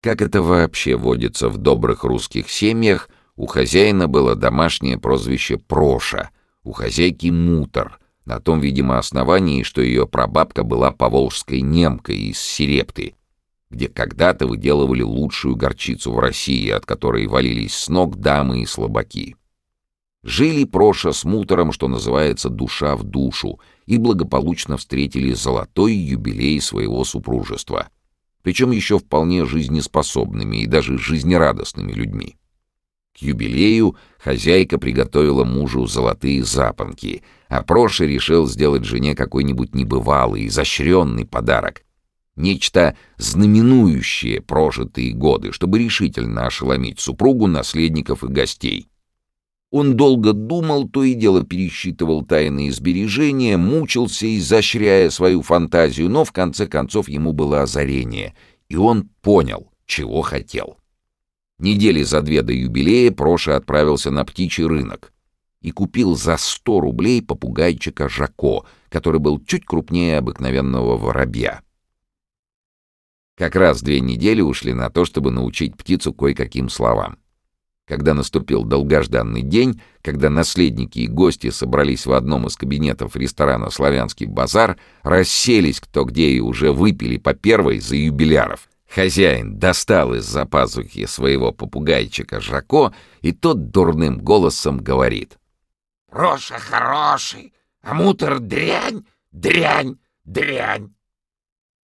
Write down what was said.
Как это вообще водится в добрых русских семьях, у хозяина было домашнее прозвище Проша, у хозяйки Мутор, на том, видимо, основании, что ее прабабка была поволжской немкой из Серепты, где когда-то выделывали лучшую горчицу в России, от которой валились с ног дамы и слабаки. Жили Проша с Мутором, что называется, душа в душу, и благополучно встретили золотой юбилей своего супружества — причем еще вполне жизнеспособными и даже жизнерадостными людьми. К юбилею хозяйка приготовила мужу золотые запонки, а Проша решил сделать жене какой-нибудь небывалый, изощренный подарок. Нечто знаменующее прожитые годы, чтобы решительно ошеломить супругу, наследников и гостей. Он долго думал, то и дело пересчитывал тайные сбережения, мучился, изощряя свою фантазию, но в конце концов ему было озарение, и он понял, чего хотел. Недели за две до юбилея Проша отправился на птичий рынок и купил за сто рублей попугайчика Жако, который был чуть крупнее обыкновенного воробья. Как раз две недели ушли на то, чтобы научить птицу кое-каким словам. Когда наступил долгожданный день, когда наследники и гости собрались в одном из кабинетов ресторана «Славянский базар», расселись кто где и уже выпили по первой за юбиляров. Хозяин достал из-за пазухи своего попугайчика Жако, и тот дурным голосом говорит. «Роша хороший, а мутор дрянь, дрянь, дрянь!»